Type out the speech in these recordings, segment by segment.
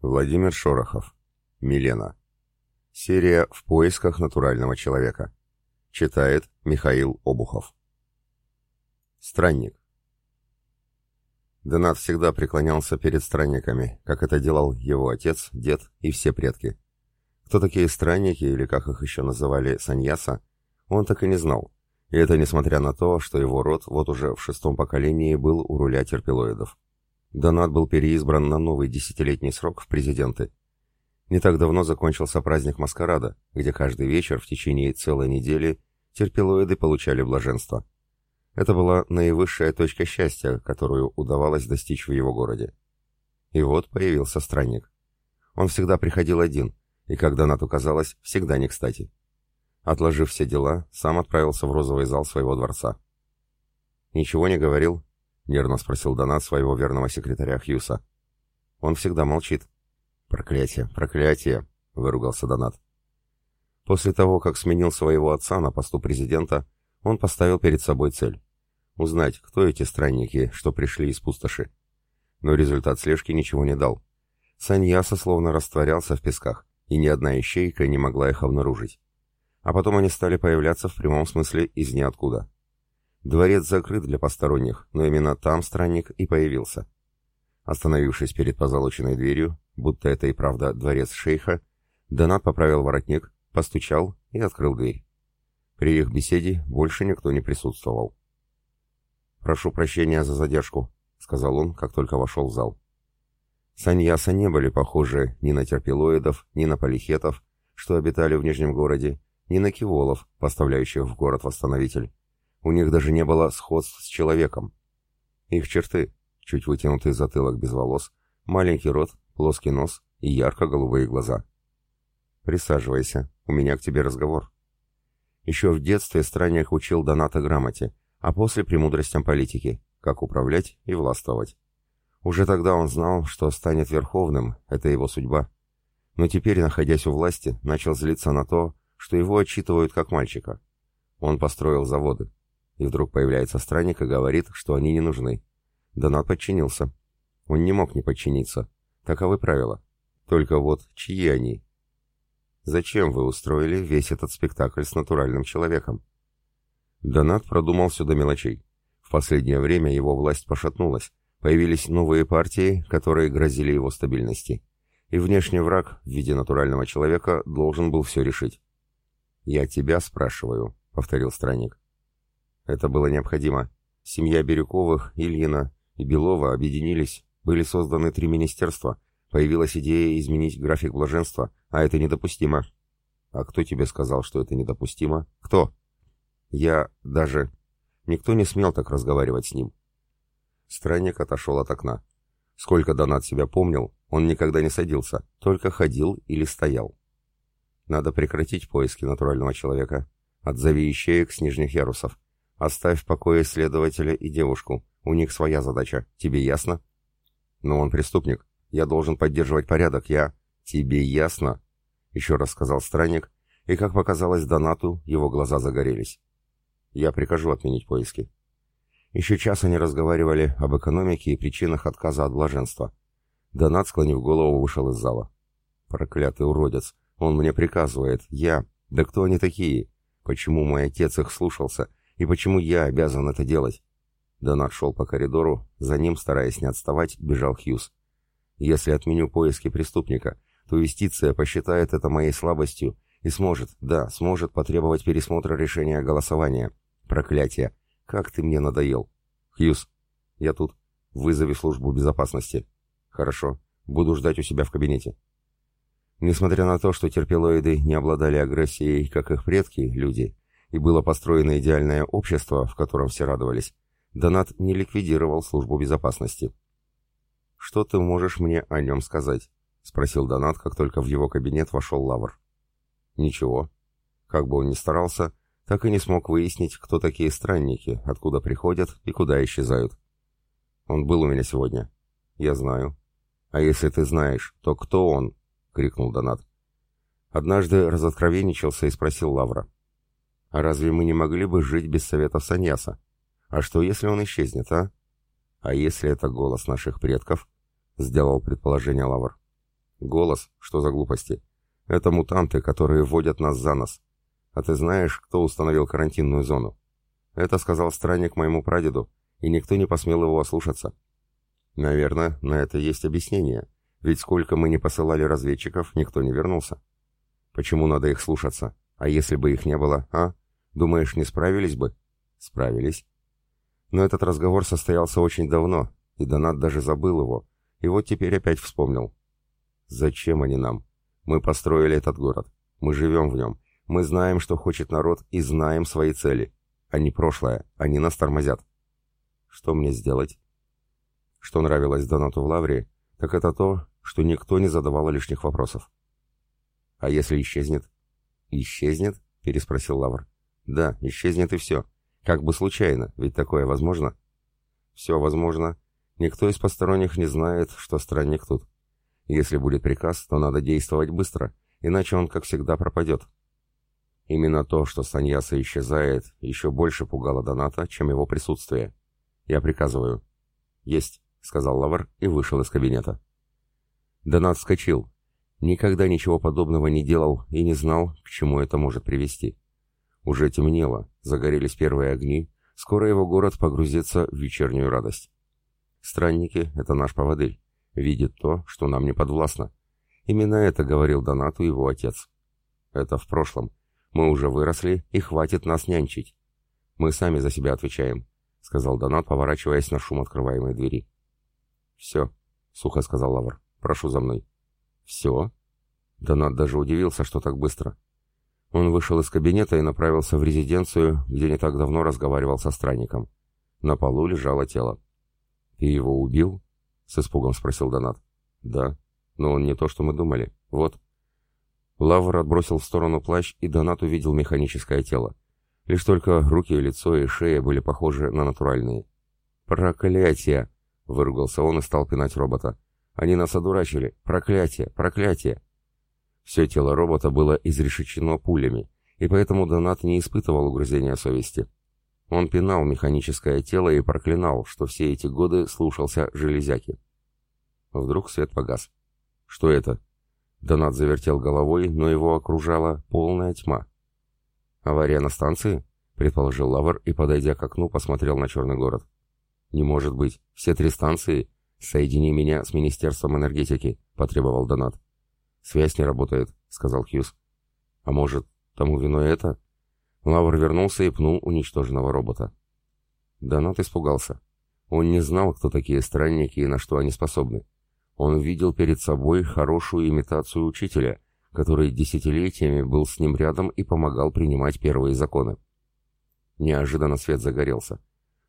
Владимир Шорохов. Милена. Серия «В поисках натурального человека». Читает Михаил Обухов. Странник. Донат всегда преклонялся перед странниками, как это делал его отец, дед и все предки. Кто такие странники, или как их еще называли, саньяса, он так и не знал. И это несмотря на то, что его род вот уже в шестом поколении был у руля терпилоидов. Донат был переизбран на новый десятилетний срок в президенты. Не так давно закончился праздник Маскарада, где каждый вечер в течение целой недели терпилоиды получали блаженство. Это была наивысшая точка счастья, которую удавалось достичь в его городе. И вот появился странник. Он всегда приходил один, и когда Донату казалось, всегда не кстати. Отложив все дела, сам отправился в розовый зал своего дворца. «Ничего не говорил?» Нервно спросил Донат своего верного секретаря Хьюса. Он всегда молчит. Проклятие, проклятие, выругался Донат. После того, как сменил своего отца на посту президента, он поставил перед собой цель — узнать, кто эти странники, что пришли из пустоши. Но результат слежки ничего не дал. Саньяса словно растворялся в песках, и ни одна ищейка не могла их обнаружить. А потом они стали появляться в прямом смысле из ниоткуда. Дворец закрыт для посторонних, но именно там странник и появился. Остановившись перед позолоченной дверью, будто это и правда дворец шейха, Донат поправил воротник, постучал и открыл дверь. При их беседе больше никто не присутствовал. «Прошу прощения за задержку», — сказал он, как только вошел в зал. Саньяса не были похожи ни на терпилоидов, ни на полихетов, что обитали в Нижнем городе, ни на киволов, поставляющих в город-восстановитель. У них даже не было сходств с человеком. Их черты — чуть вытянутый затылок без волос, маленький рот, плоский нос и ярко-голубые глаза. «Присаживайся, у меня к тебе разговор». Еще в детстве странник учил Доната грамоте, а после премудростям политики, как управлять и властвовать. Уже тогда он знал, что станет верховным, это его судьба. Но теперь, находясь у власти, начал злиться на то, что его отчитывают как мальчика. Он построил заводы, и вдруг появляется странник и говорит, что они не нужны. Донат подчинился. Он не мог не подчиниться. Таковы правила. Только вот чьи они? Зачем вы устроили весь этот спектакль с натуральным человеком? Донат продумал все до мелочей. В последнее время его власть пошатнулась. Появились новые партии, которые грозили его стабильности. И внешний враг в виде натурального человека должен был все решить. «Я тебя спрашиваю», — повторил странник. Это было необходимо. Семья Бирюковых, Ильина и Белова объединились, были созданы три министерства, появилась идея изменить график блаженства, а это недопустимо. А кто тебе сказал, что это недопустимо? Кто? Я даже... Никто не смел так разговаривать с ним. Странник отошел от окна. Сколько Донат себя помнил, он никогда не садился, только ходил или стоял. Надо прекратить поиски натурального человека. Отзови ищеек с нижних ярусов. Оставь в покое следователя и девушку. У них своя задача. Тебе ясно? Но он преступник. Я должен поддерживать порядок. Я... Тебе ясно? Еще раз сказал странник, и, как показалось Донату, его глаза загорелись. Я прикажу отменить поиски. Еще час они разговаривали об экономике и причинах отказа от блаженства. Донат, склонив голову, вышел из зала. Проклятый уродец. Он мне приказывает. Я... Да кто они такие? Почему мой отец их слушался? И почему я обязан это делать? Донат шел по коридору, за ним, стараясь не отставать, бежал Хьюз. Если отменю поиски преступника, то юстиция посчитает это моей слабостью и сможет, да, сможет потребовать пересмотра решения голосования. Проклятие! Как ты мне надоел! Хьюз, я тут. Вызови службу безопасности. Хорошо. Буду ждать у себя в кабинете. Несмотря на то, что терпилоиды не обладали агрессией, как их предки, люди, и было построено идеальное общество, в котором все радовались, Донат не ликвидировал службу безопасности. «Что ты можешь мне о нем сказать?» — спросил Донат, как только в его кабинет вошел Лавр. «Ничего. Как бы он ни старался, так и не смог выяснить, кто такие странники, откуда приходят и куда исчезают. Он был у меня сегодня. Я знаю. А если ты знаешь, то кто он?» — крикнул Донат. Однажды разоткровенничался и спросил Лавра. А разве мы не могли бы жить без советов Саньяса? А что, если он исчезнет, а? А если это голос наших предков? Сделал предположение Лавр. Голос? Что за глупости? Это мутанты, которые вводят нас за нос. А ты знаешь, кто установил карантинную зону? Это сказал странник моему прадеду, и никто не посмел его ослушаться. Наверное, на это есть объяснение. Ведь сколько мы не посылали разведчиков, никто не вернулся. Почему надо их слушаться? А если бы их не было, а? Думаешь, не справились бы? Справились. Но этот разговор состоялся очень давно, и Донат даже забыл его, и вот теперь опять вспомнил. Зачем они нам? Мы построили этот город. Мы живем в нем. Мы знаем, что хочет народ, и знаем свои цели. Они прошлое. Они нас тормозят. Что мне сделать? Что нравилось Донату в Лаврии, так это то, что никто не задавал лишних вопросов. «А если исчезнет?» «Исчезнет?» — переспросил Лавр. «Да, исчезнет и все. Как бы случайно, ведь такое возможно?» «Все возможно. Никто из посторонних не знает, что странник тут. Если будет приказ, то надо действовать быстро, иначе он, как всегда, пропадет». Именно то, что Саньяса исчезает, еще больше пугало Доната, чем его присутствие. «Я приказываю». «Есть», — сказал Лавр и вышел из кабинета. Донат вскочил. Никогда ничего подобного не делал и не знал, к чему это может привести. Уже темнело, загорелись первые огни, скоро его город погрузится в вечернюю радость. Странники — это наш поводырь, видит то, что нам не подвластно. Именно это говорил Донату его отец. Это в прошлом. Мы уже выросли, и хватит нас нянчить. Мы сами за себя отвечаем, — сказал Донат, поворачиваясь на шум открываемой двери. «Все», — сухо сказал Лавр. Прошу за мной». «Все?» Донат даже удивился, что так быстро. Он вышел из кабинета и направился в резиденцию, где не так давно разговаривал со странником. На полу лежало тело. «Ты его убил?» — с испугом спросил Донат. «Да, но он не то, что мы думали. Вот». Лавр отбросил в сторону плащ, и Донат увидел механическое тело. Лишь только руки, лицо и шея были похожи на натуральные. «Проклятие!» — выругался он и стал пинать робота. Они нас одурачили. Проклятие, проклятие. Все тело робота было изрешечено пулями, и поэтому Донат не испытывал угрызения совести. Он пинал механическое тело и проклинал, что все эти годы слушался железяки. Вдруг свет погас. Что это? Донат завертел головой, но его окружала полная тьма. «Авария на станции?» — предположил Лавр и, подойдя к окну, посмотрел на черный город. «Не может быть. Все три станции «Соедини меня с Министерством энергетики», — потребовал Донат. «Связь не работает», — сказал Хьюз. «А может, тому виной это?» Лавр вернулся и пнул уничтоженного робота. Донат испугался. Он не знал, кто такие странники и на что они способны. Он видел перед собой хорошую имитацию учителя, который десятилетиями был с ним рядом и помогал принимать первые законы. Неожиданно свет загорелся.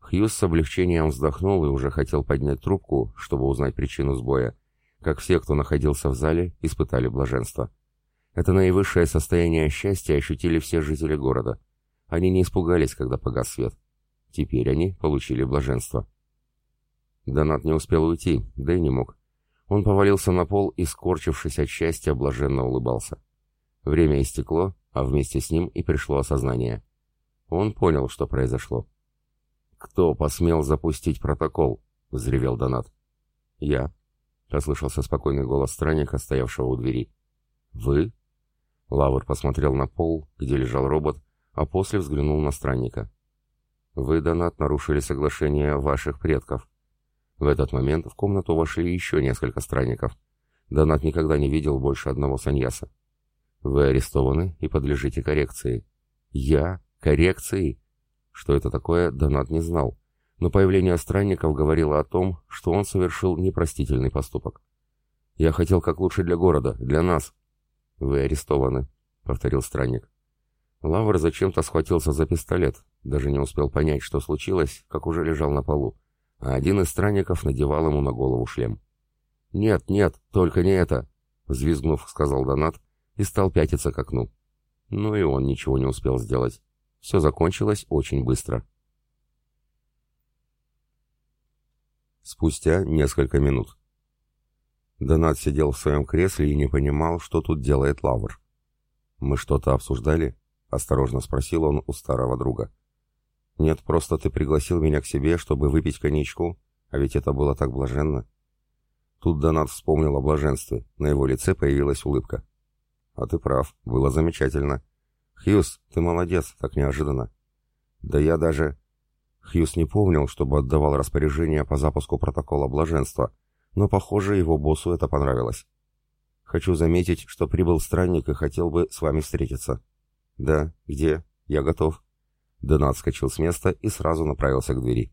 Хьюз с облегчением вздохнул и уже хотел поднять трубку, чтобы узнать причину сбоя, как все, кто находился в зале, испытали блаженство. Это наивысшее состояние счастья ощутили все жители города. Они не испугались, когда погас свет. Теперь они получили блаженство. Донат не успел уйти, да и не мог. Он повалился на пол и, скорчившись от счастья, блаженно улыбался. Время истекло, а вместе с ним и пришло осознание. Он понял, что произошло. «Кто посмел запустить протокол?» — взревел Донат. «Я», — послышался спокойный голос странника, стоявшего у двери. «Вы?» Лавр посмотрел на пол, где лежал робот, а после взглянул на странника. «Вы, Донат, нарушили соглашение ваших предков». В этот момент в комнату вошли еще несколько странников. Донат никогда не видел больше одного саньяса. «Вы арестованы и подлежите коррекции». «Я? Коррекции?» Что это такое, Донат не знал, но появление странников говорило о том, что он совершил непростительный поступок. «Я хотел как лучше для города, для нас». «Вы арестованы», — повторил странник. Лавр зачем-то схватился за пистолет, даже не успел понять, что случилось, как уже лежал на полу, а один из странников надевал ему на голову шлем. «Нет, нет, только не это!» — взвизгнув, сказал Донат и стал пятиться к окну. Ну и он ничего не успел сделать. Все закончилось очень быстро. Спустя несколько минут. Донат сидел в своем кресле и не понимал, что тут делает Лавр. «Мы что-то обсуждали?» — осторожно спросил он у старого друга. «Нет, просто ты пригласил меня к себе, чтобы выпить коньячку, а ведь это было так блаженно». Тут Донат вспомнил о блаженстве, на его лице появилась улыбка. «А ты прав, было замечательно. Хьюз, ты молодец, так неожиданно. Да я даже...» Хьюз не помнил, чтобы отдавал распоряжение по запуску протокола блаженства, но, похоже, его боссу это понравилось. «Хочу заметить, что прибыл странник и хотел бы с вами встретиться». «Да, где? Я готов». Донат скочил с места и сразу направился к двери.